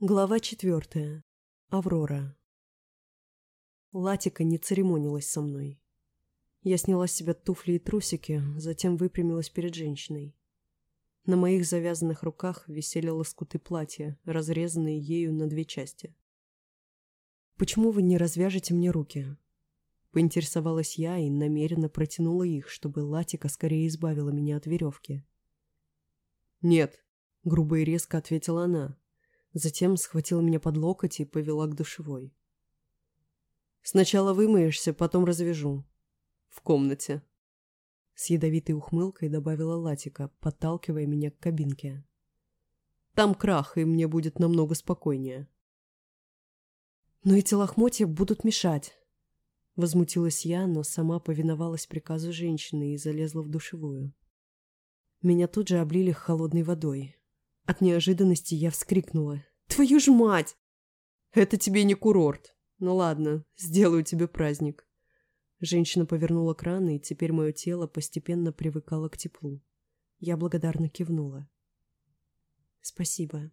Глава четвертая. Аврора. Латика не церемонилась со мной. Я сняла с себя туфли и трусики, затем выпрямилась перед женщиной. На моих завязанных руках висели лоскуты платья, разрезанные ею на две части. «Почему вы не развяжете мне руки?» Поинтересовалась я и намеренно протянула их, чтобы Латика скорее избавила меня от веревки. «Нет», — грубо и резко ответила она, Затем схватила меня под локоть и повела к душевой. «Сначала вымоешься, потом развяжу. В комнате». С ядовитой ухмылкой добавила Латика, подталкивая меня к кабинке. «Там крах, и мне будет намного спокойнее». «Но эти лохмотья будут мешать», Возмутилась я, но сама повиновалась приказу женщины и залезла в душевую. Меня тут же облили холодной водой. От неожиданности я вскрикнула. «Твою ж мать!» «Это тебе не курорт. Ну ладно, сделаю тебе праздник». Женщина повернула кран, и теперь мое тело постепенно привыкало к теплу. Я благодарно кивнула. «Спасибо».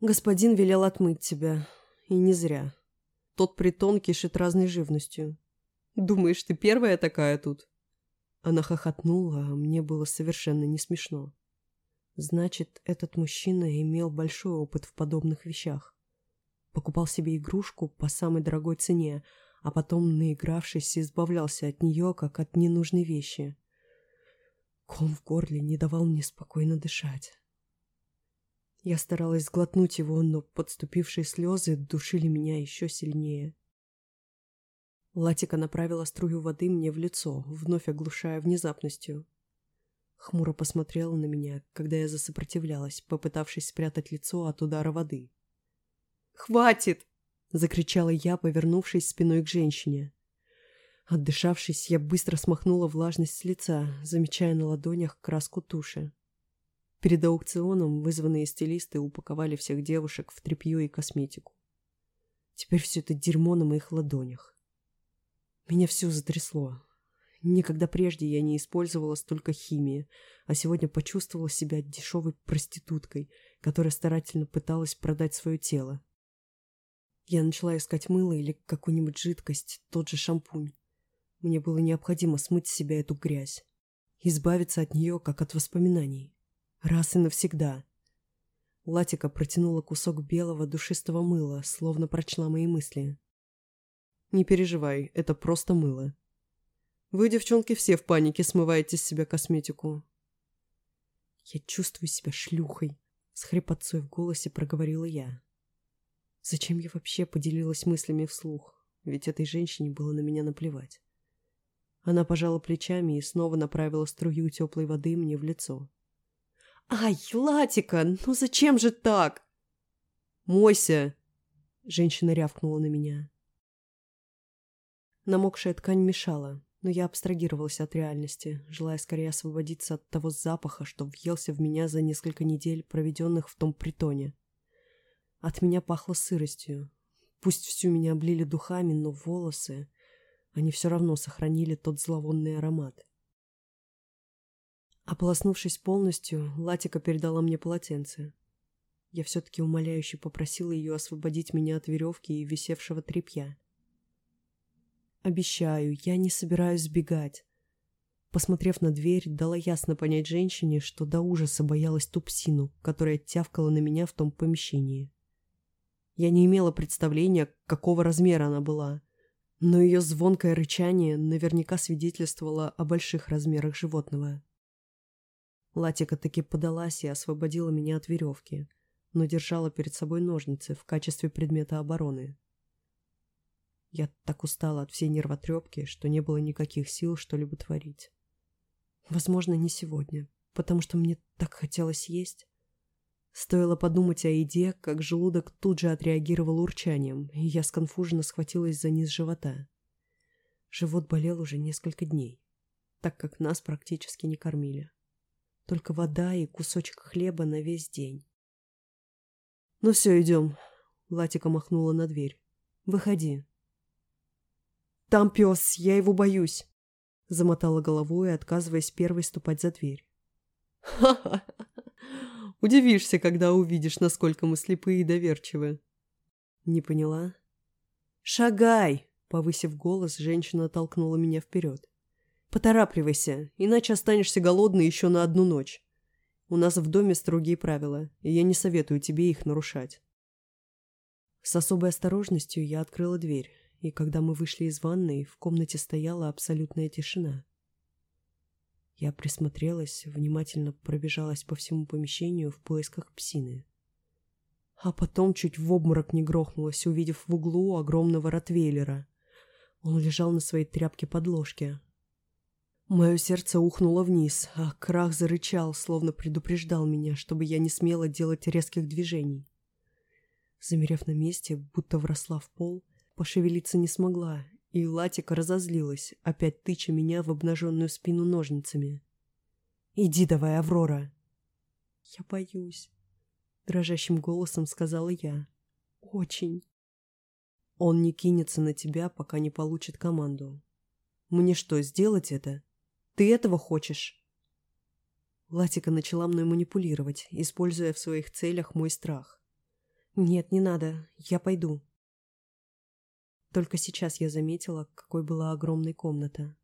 «Господин велел отмыть тебя. И не зря. Тот притон кишит разной живностью. Думаешь, ты первая такая тут?» Она хохотнула, а мне было совершенно не смешно. Значит, этот мужчина имел большой опыт в подобных вещах. Покупал себе игрушку по самой дорогой цене, а потом, наигравшись, избавлялся от нее, как от ненужной вещи. Ком в горле не давал мне спокойно дышать. Я старалась сглотнуть его, но подступившие слезы душили меня еще сильнее. Латика направила струю воды мне в лицо, вновь оглушая внезапностью. Хмуро посмотрела на меня, когда я засопротивлялась, попытавшись спрятать лицо от удара воды. «Хватит!» — закричала я, повернувшись спиной к женщине. Отдышавшись, я быстро смахнула влажность с лица, замечая на ладонях краску туши. Перед аукционом вызванные стилисты упаковали всех девушек в тряпье и косметику. Теперь все это дерьмо на моих ладонях. Меня все затрясло. Никогда прежде я не использовала столько химии, а сегодня почувствовала себя дешевой проституткой, которая старательно пыталась продать свое тело. Я начала искать мыло или какую-нибудь жидкость, тот же шампунь. Мне было необходимо смыть с себя эту грязь. Избавиться от нее, как от воспоминаний. Раз и навсегда. Латика протянула кусок белого душистого мыла, словно прочла мои мысли. «Не переживай, это просто мыло. Вы, девчонки, все в панике смываете с себя косметику. Я чувствую себя шлюхой, с хрипотцой в голосе проговорила я. Зачем я вообще поделилась мыслями вслух? Ведь этой женщине было на меня наплевать. Она пожала плечами и снова направила струю теплой воды мне в лицо. «Ай, Латика, ну зачем же так?» «Мойся!» Женщина рявкнула на меня. Намокшая ткань мешала, но я абстрагировалась от реальности, желая скорее освободиться от того запаха, что въелся в меня за несколько недель, проведенных в том притоне. От меня пахло сыростью. Пусть всю меня облили духами, но волосы... Они все равно сохранили тот зловонный аромат. Ополоснувшись полностью, Латика передала мне полотенце. Я все-таки умоляюще попросила ее освободить меня от веревки и висевшего тряпья. Обещаю, я не собираюсь сбегать. Посмотрев на дверь, дала ясно понять женщине, что до ужаса боялась ту псину, которая тявкала на меня в том помещении. Я не имела представления, какого размера она была, но ее звонкое рычание наверняка свидетельствовало о больших размерах животного. Латика таки подалась и освободила меня от веревки, но держала перед собой ножницы в качестве предмета обороны. Я так устала от всей нервотрепки, что не было никаких сил что-либо творить. Возможно, не сегодня, потому что мне так хотелось есть. Стоило подумать о еде, как желудок тут же отреагировал урчанием, и я сконфуженно схватилась за низ живота. Живот болел уже несколько дней, так как нас практически не кормили. Только вода и кусочек хлеба на весь день. «Ну все, идем», — Латика махнула на дверь. «Выходи». «Там пес, я его боюсь», — замотала головой, отказываясь первой ступать за дверь. «Ха-ха! Удивишься, когда увидишь, насколько мы слепые и доверчивы. Не поняла? Шагай! Повысив голос, женщина толкнула меня вперед. Поторапливайся, иначе останешься голодной еще на одну ночь. У нас в доме строгие правила, и я не советую тебе их нарушать. С особой осторожностью я открыла дверь, и когда мы вышли из ванной, в комнате стояла абсолютная тишина. Я присмотрелась, внимательно пробежалась по всему помещению в поисках псины. А потом чуть в обморок не грохнулась, увидев в углу огромного ротвейлера. Он лежал на своей тряпке подложке. Мое сердце ухнуло вниз, а крах зарычал, словно предупреждал меня, чтобы я не смела делать резких движений. Замерев на месте, будто вросла в пол, пошевелиться не смогла и Латика разозлилась, опять тыча меня в обнаженную спину ножницами. «Иди давай, Аврора!» «Я боюсь», — дрожащим голосом сказала я. «Очень». «Он не кинется на тебя, пока не получит команду. Мне что, сделать это? Ты этого хочешь?» Латика начала мной манипулировать, используя в своих целях мой страх. «Нет, не надо. Я пойду». Только сейчас я заметила, какой была огромной комната.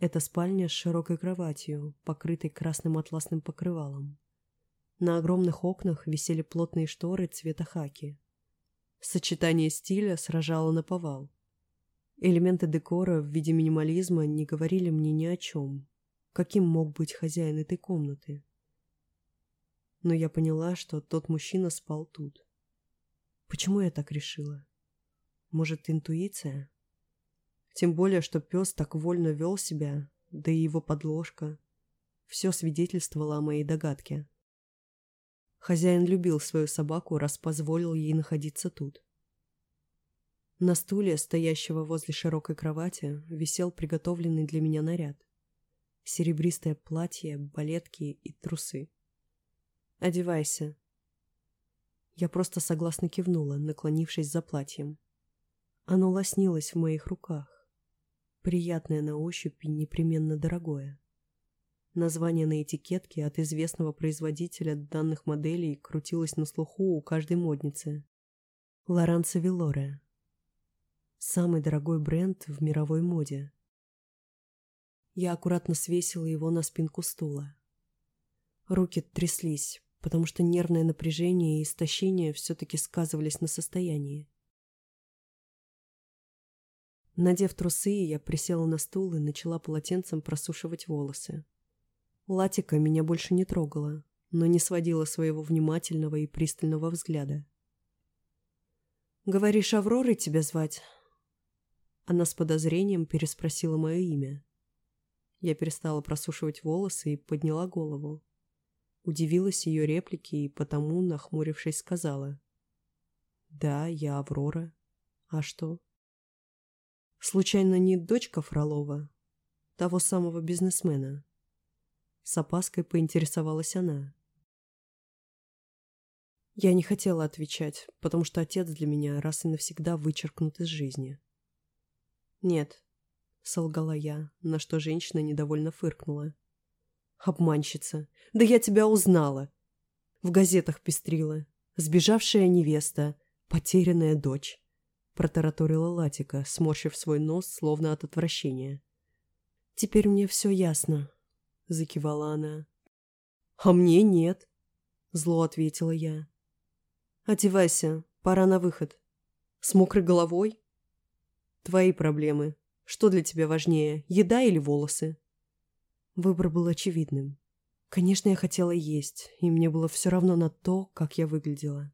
Это спальня с широкой кроватью, покрытой красным атласным покрывалом. На огромных окнах висели плотные шторы цвета хаки. Сочетание стиля сражало на повал. Элементы декора в виде минимализма не говорили мне ни о чем. Каким мог быть хозяин этой комнаты? Но я поняла, что тот мужчина спал тут. Почему я так решила? Может, интуиция? Тем более, что пес так вольно вел себя, да и его подложка. Все свидетельствовало о моей догадке. Хозяин любил свою собаку, раз позволил ей находиться тут. На стуле, стоящего возле широкой кровати, висел приготовленный для меня наряд. Серебристое платье, балетки и трусы. «Одевайся». Я просто согласно кивнула, наклонившись за платьем. Оно лоснилось в моих руках. Приятное на ощупь и непременно дорогое. Название на этикетке от известного производителя данных моделей крутилось на слуху у каждой модницы. Лоранцо Вилоре. Самый дорогой бренд в мировой моде. Я аккуратно свесила его на спинку стула. Руки тряслись, потому что нервное напряжение и истощение все-таки сказывались на состоянии. Надев трусы, я присела на стул и начала полотенцем просушивать волосы. Латика меня больше не трогала, но не сводила своего внимательного и пристального взгляда. «Говоришь, Авророй тебя звать?» Она с подозрением переспросила мое имя. Я перестала просушивать волосы и подняла голову. Удивилась ее реплике и потому, нахмурившись, сказала. «Да, я Аврора. А что?» Случайно не дочка Фролова? Того самого бизнесмена? С опаской поинтересовалась она. Я не хотела отвечать, потому что отец для меня раз и навсегда вычеркнут из жизни. «Нет», — солгала я, на что женщина недовольно фыркнула. «Обманщица! Да я тебя узнала!» В газетах пестрила. «Сбежавшая невеста, потерянная дочь». — протараторила Латика, сморщив свой нос, словно от отвращения. «Теперь мне все ясно», — закивала она. «А мне нет», — зло ответила я. «Одевайся, пора на выход. С мокрой головой?» «Твои проблемы. Что для тебя важнее, еда или волосы?» Выбор был очевидным. Конечно, я хотела есть, и мне было все равно на то, как я выглядела.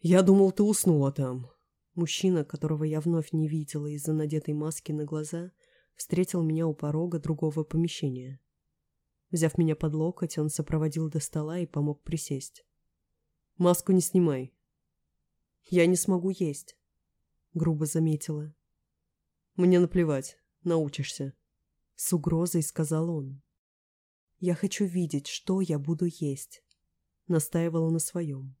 «Я думал, ты уснула там», Мужчина, которого я вновь не видела из-за надетой маски на глаза, встретил меня у порога другого помещения. Взяв меня под локоть, он сопроводил до стола и помог присесть. «Маску не снимай». «Я не смогу есть», — грубо заметила. «Мне наплевать, научишься», — с угрозой сказал он. «Я хочу видеть, что я буду есть», — настаивала на своем.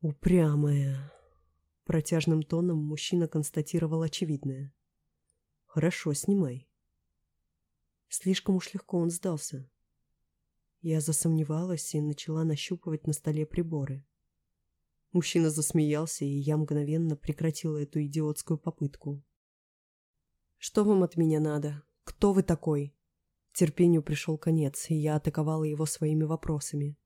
«Упрямая», Протяжным тоном мужчина констатировал очевидное. «Хорошо, снимай». Слишком уж легко он сдался. Я засомневалась и начала нащупывать на столе приборы. Мужчина засмеялся, и я мгновенно прекратила эту идиотскую попытку. «Что вам от меня надо? Кто вы такой?» Терпению пришел конец, и я атаковала его своими вопросами.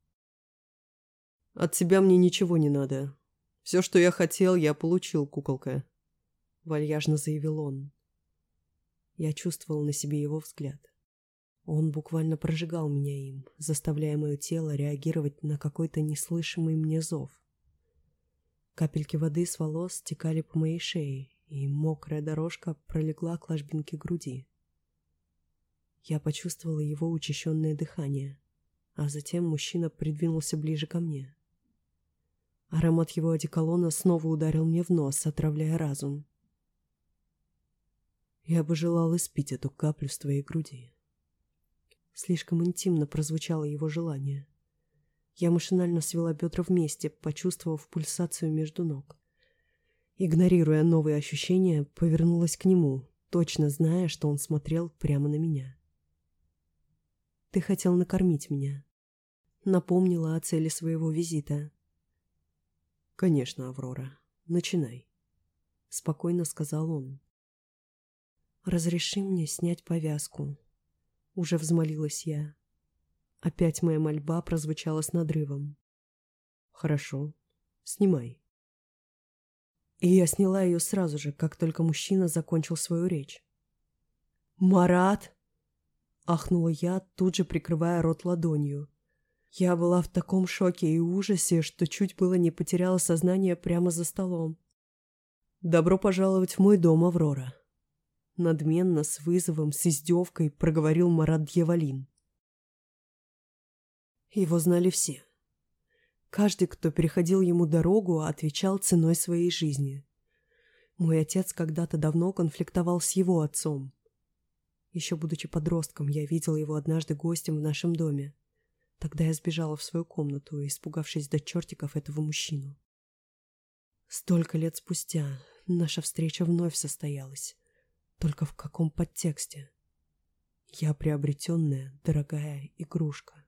«От тебя мне ничего не надо. Все, что я хотел, я получил, куколка», — вальяжно заявил он. Я чувствовал на себе его взгляд. Он буквально прожигал меня им, заставляя мое тело реагировать на какой-то неслышимый мне зов. Капельки воды с волос стекали по моей шее, и мокрая дорожка пролегла к ложбинке груди. Я почувствовала его учащенное дыхание, а затем мужчина придвинулся ближе ко мне. Аромат его одеколона снова ударил мне в нос, отравляя разум. Я бы желал испить эту каплю с твоей груди. Слишком интимно прозвучало его желание. Я машинально свела бедра вместе, почувствовав пульсацию между ног. Игнорируя новые ощущения, повернулась к нему, точно зная, что он смотрел прямо на меня. «Ты хотел накормить меня», — напомнила о цели своего визита. «Конечно, Аврора. Начинай», — спокойно сказал он. «Разреши мне снять повязку», — уже взмолилась я. Опять моя мольба прозвучала с надрывом. «Хорошо, снимай». И я сняла ее сразу же, как только мужчина закончил свою речь. «Марат!» — ахнула я, тут же прикрывая рот ладонью. Я была в таком шоке и ужасе, что чуть было не потеряла сознание прямо за столом. «Добро пожаловать в мой дом, Аврора!» Надменно, с вызовом, с издевкой проговорил Марат Дьяволин. Его знали все. Каждый, кто переходил ему дорогу, отвечал ценой своей жизни. Мой отец когда-то давно конфликтовал с его отцом. Еще будучи подростком, я видела его однажды гостем в нашем доме. Тогда я сбежала в свою комнату, испугавшись до чертиков этого мужчину. Столько лет спустя наша встреча вновь состоялась. Только в каком подтексте? Я приобретенная, дорогая игрушка.